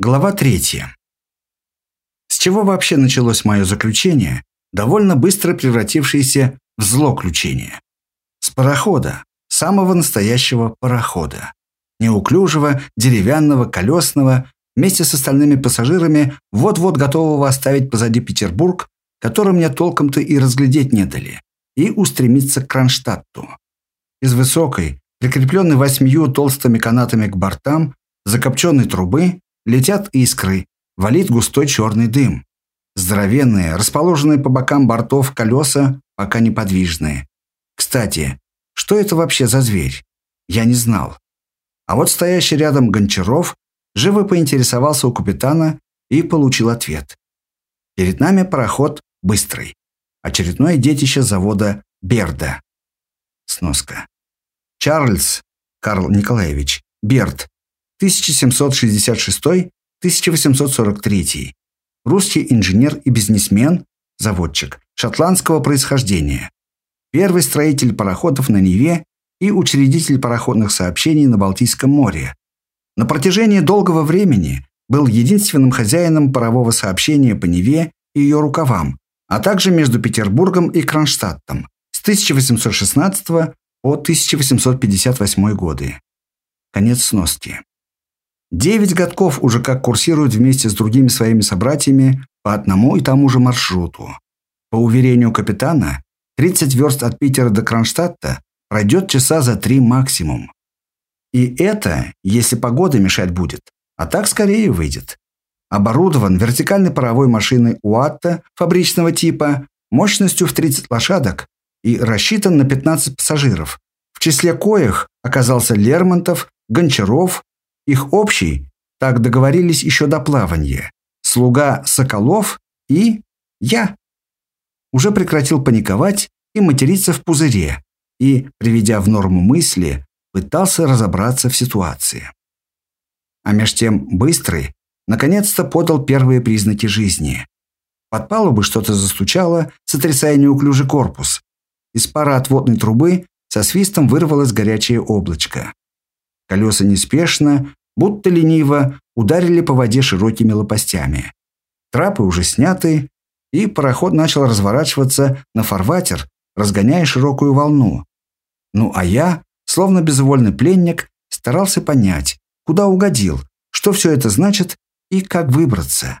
Глава третья. С чего вообще началось мое заключение, довольно быстро превратившееся в злоключение? С парохода, самого настоящего парохода. Неуклюжего, деревянного, колесного, вместе с остальными пассажирами, вот-вот готового оставить позади Петербург, который мне толком-то и разглядеть не дали, и устремиться к Кронштадту. Из высокой, прикрепленной восьмию толстыми канатами к бортам, закопченной трубы, Летят искры, валит густой черный дым. Здоровенные, расположенные по бокам бортов колеса, пока неподвижные. Кстати, что это вообще за зверь? Я не знал. А вот стоящий рядом Гончаров живо поинтересовался у капитана и получил ответ. Перед нами пароход «Быстрый». Очередное детище завода «Берда». Сноска. Чарльз Карл Николаевич Берд 1766-1843. Русский инженер и бизнесмен, заводчик, шотландского происхождения. Первый строитель пароходов на Неве и учредитель пароходных сообщений на Балтийском море. На протяжении долгого времени был единственным хозяином парового сообщения по Неве и ее рукавам, а также между Петербургом и Кронштадтом с 1816 по 1858 годы. Конец сноски. Девять годков уже как курсируют вместе с другими своими собратьями по одному и тому же маршруту. По уверению капитана, 30 верст от Питера до Кронштадта пройдет часа за три максимум. И это, если погода мешать будет, а так скорее выйдет. Оборудован вертикальной паровой машиной УАТТа фабричного типа мощностью в 30 лошадок и рассчитан на 15 пассажиров, в числе коих оказался Лермонтов, Гончаров, их общий, так договорились еще до плавания, слуга Соколов и я. Уже прекратил паниковать и материться в пузыре, и, приведя в норму мысли, пытался разобраться в ситуации. А меж тем Быстрый наконец-то подал первые признаки жизни. Под палубы что-то застучало, сотрясая неуклюжий корпус. Из пара отводной трубы со свистом вырвалось горячее облачко. Колеса неспешно, будто лениво, ударили по воде широкими лопастями. Трапы уже сняты, и пароход начал разворачиваться на фарватер, разгоняя широкую волну. Ну а я, словно безвольный пленник, старался понять, куда угодил, что все это значит и как выбраться.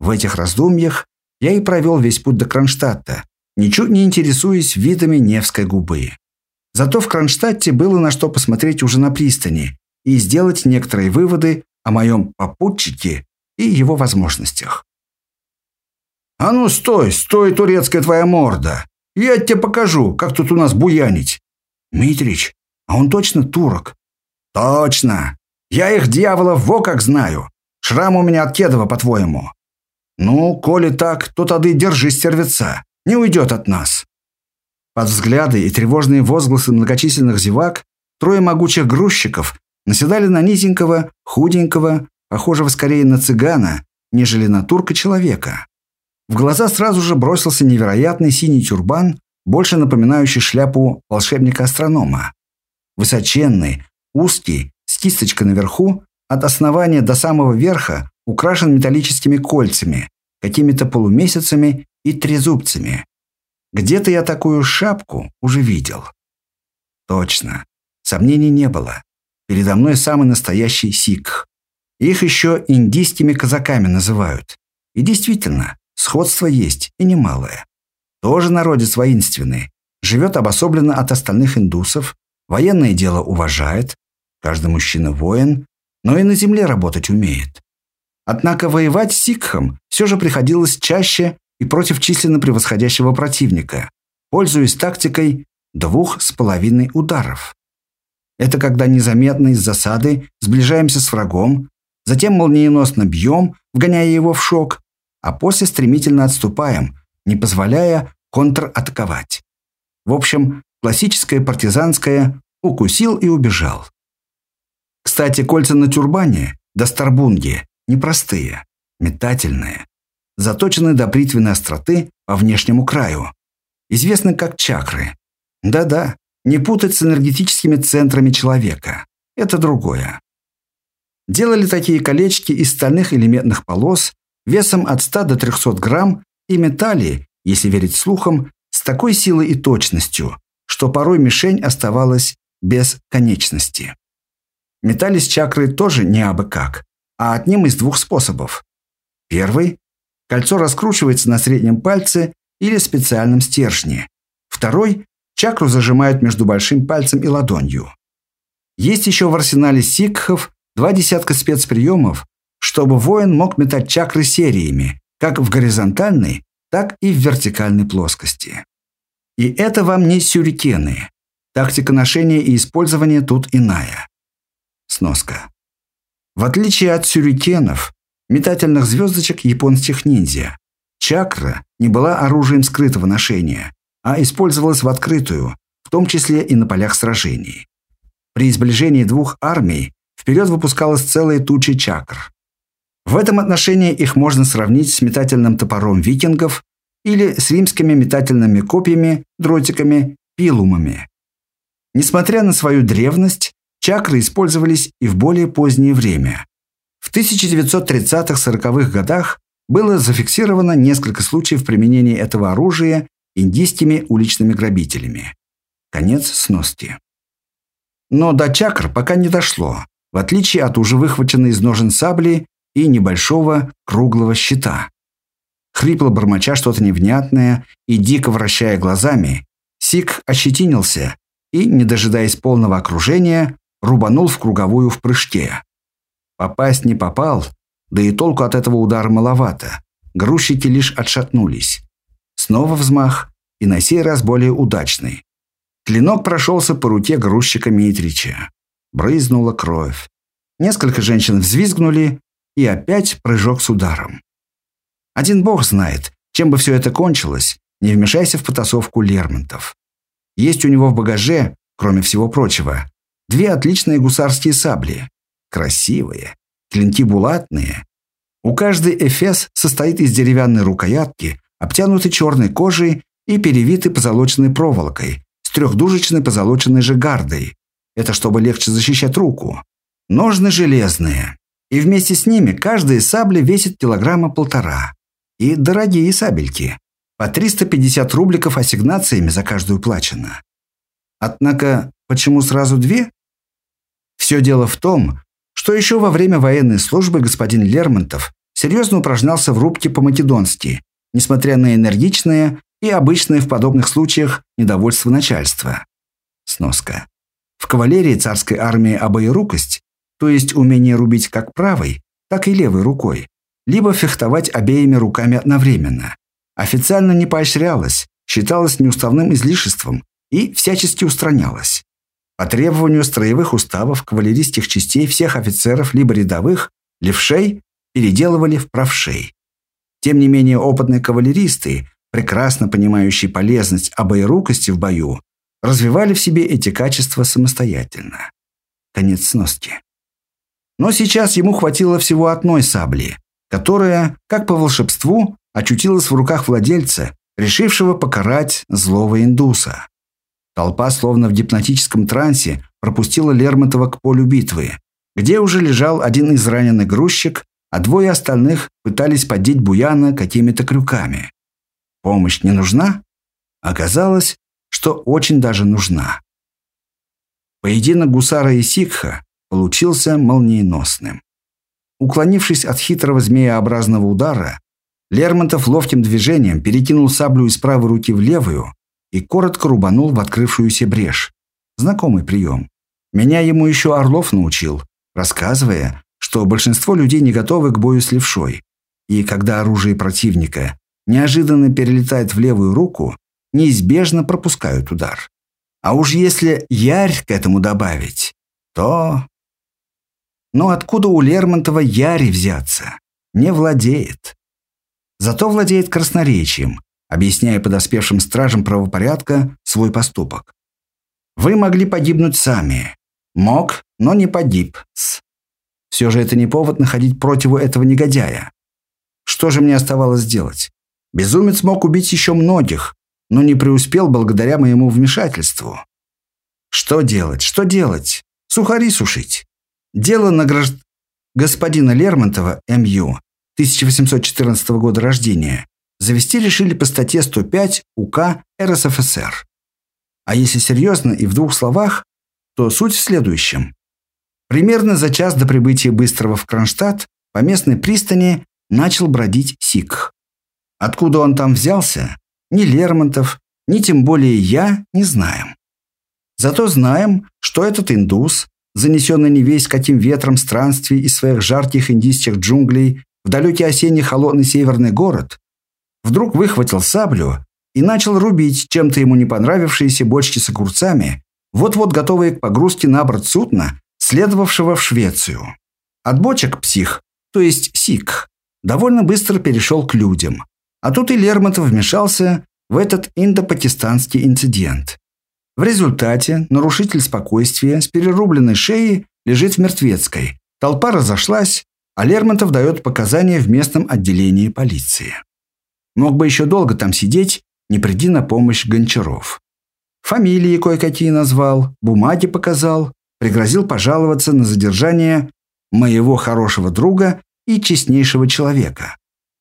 В этих раздумьях я и провел весь путь до Кронштадта, ничуть не интересуясь видами Невской губы. Зато в Кронштадте было на что посмотреть уже на пристани и сделать некоторые выводы о моем попутчике и его возможностях. «А ну стой, стой, турецкая твоя морда! Я тебе покажу, как тут у нас буянить!» «Митрич, а он точно турок?» «Точно! Я их, дьяволов, во как знаю! Шрам у меня от Кедова, по-твоему!» «Ну, коли так, то тогда держи стервеца, не уйдет от нас!» Под взгляды и тревожные возгласы многочисленных зевак трое могучих грузчиков наседали на низенького, худенького, похожего скорее на цыгана, нежели на турка-человека. В глаза сразу же бросился невероятный синий тюрбан, больше напоминающий шляпу волшебника-астронома. Высоченный, узкий, с кисточкой наверху, от основания до самого верха украшен металлическими кольцами, какими-то полумесяцами и трезубцами. Где-то я такую шапку уже видел. Точно. Сомнений не было. Передо мной самый настоящий сикх. Их еще индийскими казаками называют. И действительно, сходство есть, и немалое. Тоже народец воинственный. Живет обособленно от остальных индусов, военное дело уважает, каждый мужчина воин, но и на земле работать умеет. Однако воевать с сикхом все же приходилось чаще и против численно превосходящего противника, пользуясь тактикой двух с половиной ударов. Это когда незаметно из засады сближаемся с врагом, затем молниеносно бьем, вгоняя его в шок, а после стремительно отступаем, не позволяя контратаковать. В общем, классическое партизанское «укусил и убежал». Кстати, кольца на тюрбане, до старбунги, непростые, метательные, заточены до бритвенной остроты по внешнему краю. Известны как чакры. Да-да, не путать с энергетическими центрами человека. Это другое. Делали такие колечки из стальных элементных полос весом от 100 до 300 грамм и метали, если верить слухам, с такой силой и точностью, что порой мишень оставалась без конечности. Метались чакры тоже не абы как, а одним из двух способов. Первый – кольцо раскручивается на среднем пальце или специальном стержне. Второй – чакру зажимают между большим пальцем и ладонью. Есть еще в арсенале сикхов два десятка спецприемов, чтобы воин мог метать чакры сериями, как в горизонтальной, так и в вертикальной плоскости. И это вам не сюрикены. Тактика ношения и использования тут иная. Сноска. В отличие от сюрикенов, метательных звездочек японских ниндзя, чакра не была оружием скрытого ношения, а использовалась в открытую, в том числе и на полях сражений. При сближении двух армий вперед выпускалась целая туча чакр. В этом отношении их можно сравнить с метательным топором викингов или с римскими метательными копьями, дротиками, пилумами. Несмотря на свою древность, чакры использовались и в более позднее время. В 1930-40-х годах было зафиксировано несколько случаев применения этого оружия индийскими уличными грабителями. Конец сноски. Но до чакр пока не дошло, в отличие от уже выхваченной из ножен сабли и небольшого круглого щита. Хрипло бормоча что-то невнятное и дико вращая глазами, Сик ощетинился и, не дожидаясь полного окружения, рубанул в круговую в прыжке. Попасть не попал, да и толку от этого удара маловато. Грузчики лишь отшатнулись. Снова взмах, и на сей раз более удачный. Клинок прошелся по руке грузчика Митрича. Брызнула кровь. Несколько женщин взвизгнули, и опять прыжок с ударом. Один бог знает, чем бы все это кончилось, не вмешайся в потасовку Лермонтов. Есть у него в багаже, кроме всего прочего, две отличные гусарские сабли. Красивые, клинки булатные. У каждой эфес состоит из деревянной рукоятки, обтянутой черной кожей и перевитой позолоченной проволокой, с трехдужечной позолоченной же гардой. Это чтобы легче защищать руку. Ножны железные, и вместе с ними каждая сабля весит килограмма полтора. И дорогие сабельки. По 350 рубликов ассигнациями за каждую плачено. Однако, почему сразу две? Все дело в том, что еще во время военной службы господин Лермонтов серьезно упражнялся в рубке по-македонски, несмотря на энергичное и обычное в подобных случаях недовольство начальства. Сноска. В кавалерии царской армии обоерукость то есть умение рубить как правой, так и левой рукой, либо фехтовать обеими руками одновременно. Официально не поощрялось, считалось неуставным излишеством и всячески устранялось. По требованию строевых уставов кавалеристских частей всех офицеров либо рядовых, левшей переделывали в правшей. Тем не менее опытные кавалеристы, прекрасно понимающие полезность обоерукости в бою, развивали в себе эти качества самостоятельно. Конец сноски. Но сейчас ему хватило всего одной сабли, которая, как по волшебству, очутилась в руках владельца, решившего покарать злого индуса. Толпа, словно в гипнотическом трансе, пропустила Лермонтова к полю битвы, где уже лежал один израненный грузчик, а двое остальных пытались поддеть Буяна какими-то крюками. Помощь не нужна? Оказалось, что очень даже нужна. Поединок гусара и сикха получился молниеносным. Уклонившись от хитрого змееобразного удара, Лермонтов ловким движением перекинул саблю из правой руки в левую и коротко рубанул в открывшуюся брешь. Знакомый прием. Меня ему еще Орлов научил, рассказывая, что большинство людей не готовы к бою с левшой. И когда оружие противника неожиданно перелетает в левую руку, неизбежно пропускают удар. А уж если ярь к этому добавить, то... Но откуда у Лермонтова Яри взяться? Не владеет. Зато владеет красноречием, объясняя подоспевшим стражам правопорядка свой поступок. Вы могли погибнуть сами. Мог, но не погиб. -с. Все же это не повод находить противу этого негодяя. Что же мне оставалось делать? Безумец мог убить еще многих, но не преуспел благодаря моему вмешательству. Что делать? Что делать? Сухари сушить. Дело награжд... господина Лермонтова, М.Ю., 1814 года рождения, завести решили по статье 105 УК РСФСР. А если серьезно и в двух словах, то суть в следующем. Примерно за час до прибытия Быстрого в Кронштадт по местной пристани начал бродить Сикх. Откуда он там взялся, ни Лермонтов, ни тем более я не знаем. Зато знаем, что этот индус, занесенный не весь каким ветром странствий из своих жарких индийских джунглей в далекий осенний холодный северный город, вдруг выхватил саблю и начал рубить чем-то ему не понравившиеся бочки с огурцами, вот-вот готовые к погрузке на борт судна, следовавшего в Швецию. От бочек псих, то есть сик, довольно быстро перешел к людям. А тут и Лермонтов вмешался в этот индо-пакистанский инцидент. В результате нарушитель спокойствия с перерубленной шеей лежит в мертвецкой. Толпа разошлась, а Лермонтов дает показания в местном отделении полиции. Мог бы еще долго там сидеть, не приди на помощь Гончаров. Фамилии кое-какие назвал, бумаги показал, пригрозил пожаловаться на задержание моего хорошего друга и честнейшего человека.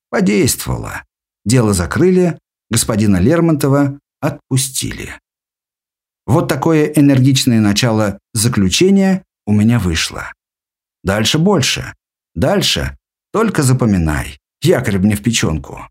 Подействовало. Дело закрыли, господина Лермонтова отпустили. Вот такое энергичное начало заключения у меня вышло. Дальше больше. Дальше только запоминай. Якорь мне в печенку.